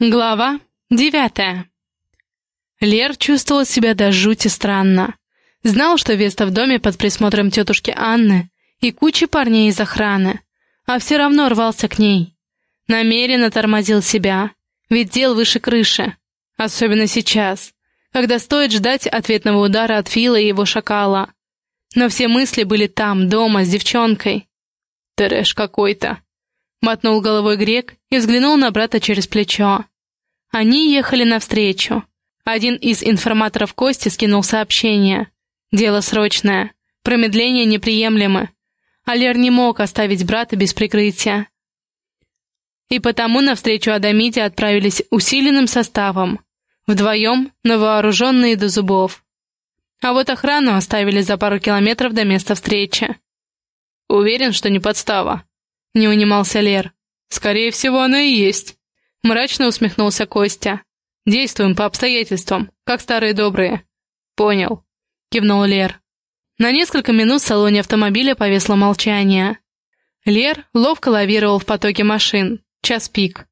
Глава девятая. Лер чувствовал себя до жути странно. Знал, что Веста в доме под присмотром тетушки Анны и кучи парней из охраны, а все равно рвался к ней. Намеренно тормозил себя, ведь дел выше крыши. Особенно сейчас, когда стоит ждать ответного удара от Фила и его шакала. Но все мысли были там, дома, с девчонкой. Трэш какой-то. Мотнул головой грек и взглянул на брата через плечо. Они ехали навстречу. Один из информаторов Кости скинул сообщение. Дело срочное. Промедление неприемлемо. Алер не мог оставить брата без прикрытия. И потому навстречу Адамиде отправились усиленным составом. Вдвоем, но вооруженные до зубов. А вот охрану оставили за пару километров до места встречи. «Уверен, что не подстава», — не унимался Лер. «Скорее всего, оно и есть». Мрачно усмехнулся Костя. «Действуем по обстоятельствам, как старые добрые». «Понял», — кивнул Лер. На несколько минут в салоне автомобиля повесло молчание. Лер ловко лавировал в потоке машин. Час пик.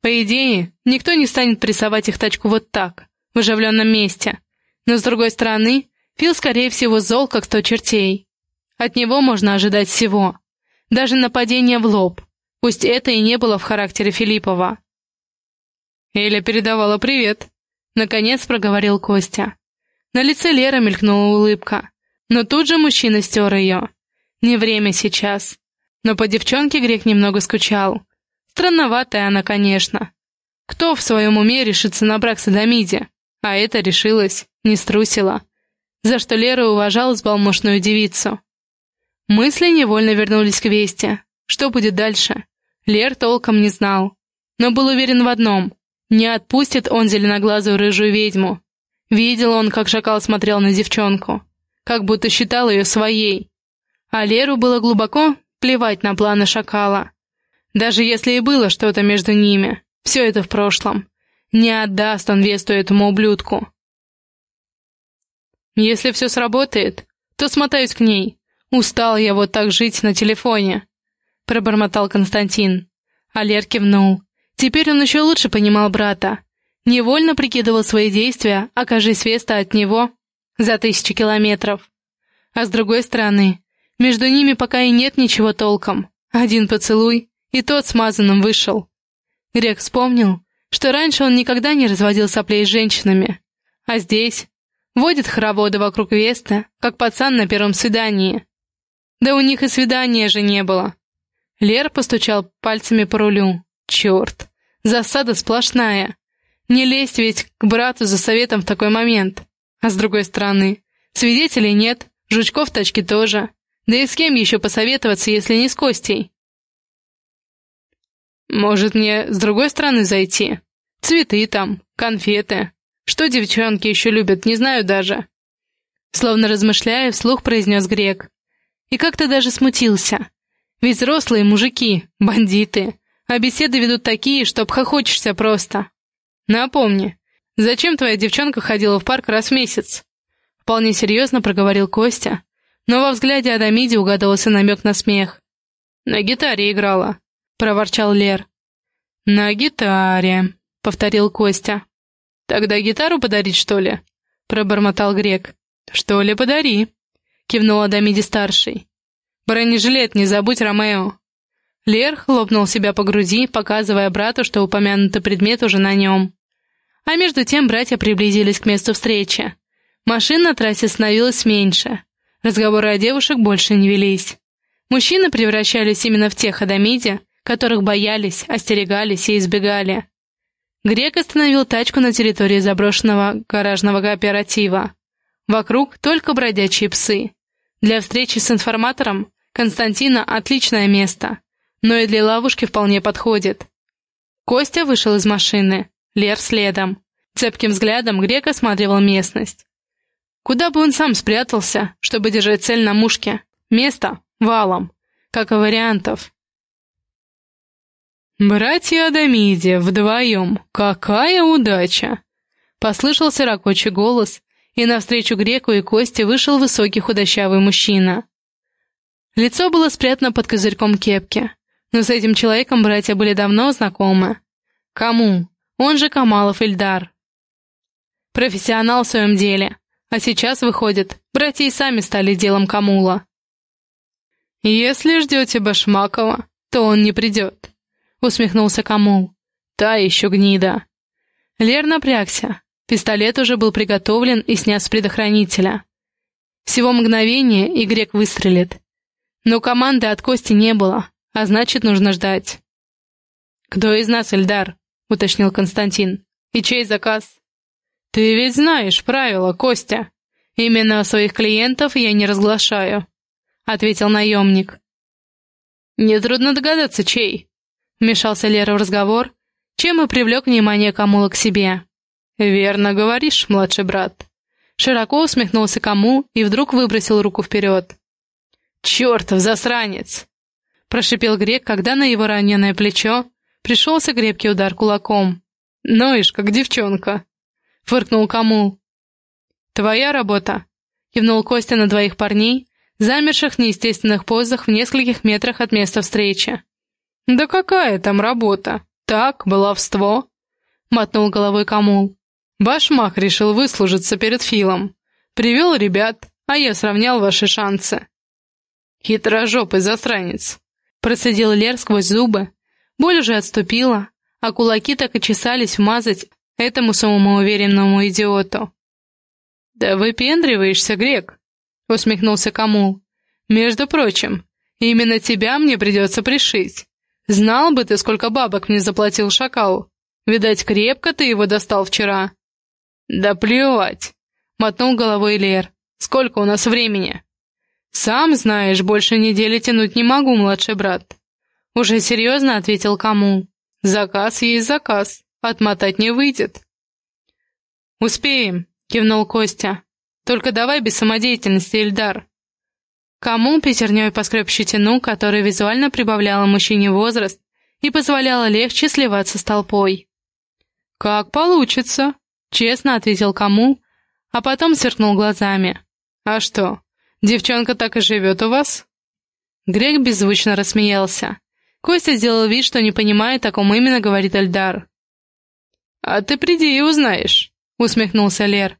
По идее, никто не станет прессовать их тачку вот так, в оживленном месте. Но с другой стороны, Фил, скорее всего, зол, как сто чертей. От него можно ожидать всего. Даже нападение в лоб. Пусть это и не было в характере Филиппова. Эля передавала привет. Наконец проговорил Костя. На лице Леры мелькнула улыбка. Но тут же мужчина стер ее. Не время сейчас. Но по девчонке Грек немного скучал. Странноватая она, конечно. Кто в своем уме решится на брак с Адамиде? А это решилась, не струсила. За что Лера уважала сбалмошную девицу. Мысли невольно вернулись к Весте. Что будет дальше? Лер толком не знал. Но был уверен в одном. Не отпустит он зеленоглазую рыжую ведьму. Видел он, как шакал смотрел на девчонку. Как будто считал ее своей. А Леру было глубоко плевать на планы шакала. Даже если и было что-то между ними, все это в прошлом. Не отдаст он Весту этому ублюдку. Если все сработает, то смотаюсь к ней, «Устал я вот так жить на телефоне», — пробормотал Константин. Алер кивнул. Теперь он еще лучше понимал брата. Невольно прикидывал свои действия, окажись Веста от него за тысячи километров. А с другой стороны, между ними пока и нет ничего толком. Один поцелуй, и тот смазанным вышел. Грек вспомнил, что раньше он никогда не разводил соплей с женщинами. А здесь водит хороводы вокруг Веста, как пацан на первом свидании. Да у них и свидания же не было. Лер постучал пальцами по рулю. Черт, засада сплошная. Не лезть ведь к брату за советом в такой момент. А с другой стороны, свидетелей нет, жучков в тачке тоже. Да и с кем еще посоветоваться, если не с Костей? Может, мне с другой стороны зайти? Цветы там, конфеты. Что девчонки еще любят, не знаю даже. Словно размышляя, вслух произнес Грек и как-то даже смутился. Ведь взрослые мужики, бандиты, а беседы ведут такие, что обхохочешься просто. Напомни, зачем твоя девчонка ходила в парк раз в месяц? Вполне серьезно проговорил Костя, но во взгляде Адамиди угадывался намек на смех. «На гитаре играла», — проворчал Лер. «На гитаре», — повторил Костя. «Тогда гитару подарить, что ли?» — пробормотал Грек. «Что ли, подари», кивнула Дамиди-старший. «Бронежилет не забудь, Ромео!» Лер хлопнул себя по груди, показывая брату, что упомянутый предмет уже на нем. А между тем братья приблизились к месту встречи. Машин на трассе становилось меньше. Разговоры о девушек больше не велись. Мужчины превращались именно в тех Адамиде, которых боялись, остерегались и избегали. Грек остановил тачку на территории заброшенного гаражного кооператива. Вокруг только бродячие псы. Для встречи с информатором Константина отличное место, но и для ловушки вполне подходит. Костя вышел из машины, Лер следом. Цепким взглядом Грек осматривал местность. Куда бы он сам спрятался, чтобы держать цель на мушке? Место — валом. Как и вариантов. «Братья Адамиди, вдвоем, какая удача!» Послышался ракочий голос, и навстречу Греку и Косте вышел высокий худощавый мужчина. Лицо было спрятано под козырьком кепки, Но с этим человеком братья были давно знакомы. Кому? Он же Камалов Ильдар. Профессионал в своем деле. А сейчас, выходит, братья и сами стали делом Камула. «Если ждете Башмакова, то он не придет», — усмехнулся Камул. «Та еще гнида». Лер напрягся. Пистолет уже был приготовлен и снят с предохранителя. Всего мгновение, и грек выстрелит. Но команды от Кости не было, а значит, нужно ждать. «Кто из нас, Эльдар?» — уточнил Константин. «И чей заказ?» «Ты ведь знаешь правила, Костя. Именно своих клиентов я не разглашаю», — ответил наемник. «Нетрудно догадаться, чей», — вмешался Лера в разговор, чем и привлек внимание Камула к себе. «Верно говоришь, младший брат». Широко усмехнулся Камул и вдруг выбросил руку вперед. «Чертов засранец!» — прошипел грек, когда на его раненое плечо пришелся крепкий удар кулаком. «Ноешь, как девчонка!» — фыркнул Камул. «Твоя работа!» — кивнул Костя на двоих парней, замерших в неестественных позах в нескольких метрах от места встречи. «Да какая там работа? Так, баловство!» — мотнул головой Камул. «Башмак решил выслужиться перед Филом. Привел ребят, а я сравнял ваши шансы». «Хитрожопый засранец!» — процедил Лер сквозь зубы. Боль уже отступила, а кулаки так и чесались вмазать этому самоуверенному идиоту. «Да выпендриваешься, Грек!» — усмехнулся Камул. «Между прочим, именно тебя мне придется пришить. Знал бы ты, сколько бабок мне заплатил шакал. Видать, крепко ты его достал вчера». «Да плевать!» — мотнул головой Лер. «Сколько у нас времени?» «Сам знаешь, больше недели тянуть не могу, младший брат». Уже серьезно ответил Камул. «Заказ есть заказ, отмотать не выйдет». «Успеем», кивнул Костя. «Только давай без самодеятельности, Эльдар». Кому пятерней поскреб щетину, которая визуально прибавляла мужчине возраст и позволяла легче сливаться с толпой. «Как получится», — честно ответил Кому, а потом сверкнул глазами. «А что, девчонка так и живет у вас?» Грег беззвучно рассмеялся. Костя сделал вид, что не понимает, о ком именно говорит Эльдар. «А ты приди и узнаешь», — усмехнулся Лер.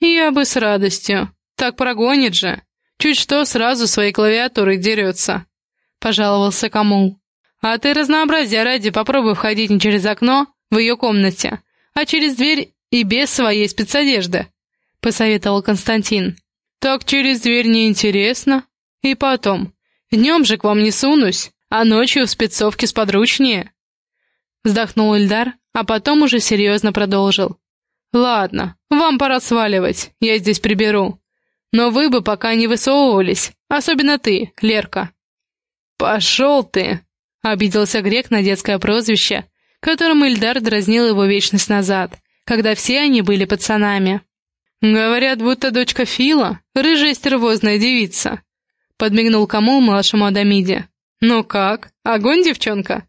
«Я бы с радостью. Так прогонит же. Чуть что, сразу своей клавиатурой дерется», — пожаловался Камул. «А ты разнообразия ради попробуй входить не через окно в ее комнате, а через дверь и без своей спецодежды», — посоветовал Константин. «Так через дверь неинтересно. И потом, днем же к вам не сунусь, а ночью в спецовке сподручнее». Вздохнул Ильдар, а потом уже серьезно продолжил. «Ладно, вам пора сваливать, я здесь приберу. Но вы бы пока не высовывались, особенно ты, Лерка». «Пошел ты!» — обиделся Грек на детское прозвище, которым Ильдар дразнил его вечность назад, когда все они были пацанами. «Говорят, будто дочка Фила — рыжая стервозная девица», — подмигнул кому младшему Адамиде. «Ну как, огонь, девчонка?»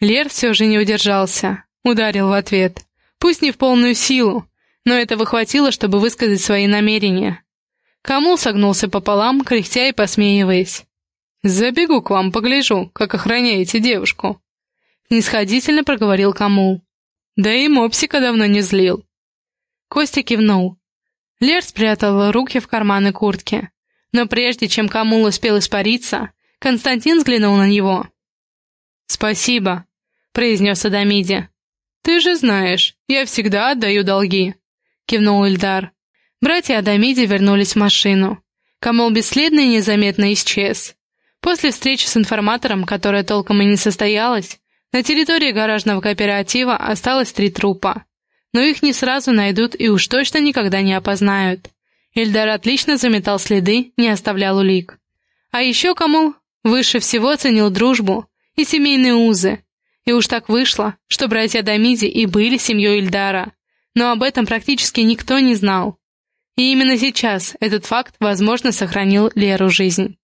Лер все же не удержался, ударил в ответ. Пусть не в полную силу, но этого хватило, чтобы высказать свои намерения. Камул согнулся пополам, кряхтя и посмеиваясь. «Забегу к вам, погляжу, как охраняете девушку», — нисходительно проговорил Камул. «Да и мопсика давно не злил». Костя кивнул. Лер спрятал руки в карманы куртки. Но прежде чем Камул успел испариться, Константин взглянул на него. «Спасибо», — произнес Адамиди. «Ты же знаешь, я всегда отдаю долги», — кивнул Ильдар. Братья Адамиди вернулись в машину. Камол бесследно и незаметно исчез. После встречи с информатором, которая толком и не состоялась, на территории гаражного кооператива осталось три трупа. Но их не сразу найдут и уж точно никогда не опознают. Ильдар отлично заметал следы, не оставлял улик. А еще Камол выше всего ценил дружбу и семейные узы, и уж так вышло, что братья Дамиди и были семьей Ильдара, но об этом практически никто не знал. И именно сейчас этот факт, возможно, сохранил Леру жизнь.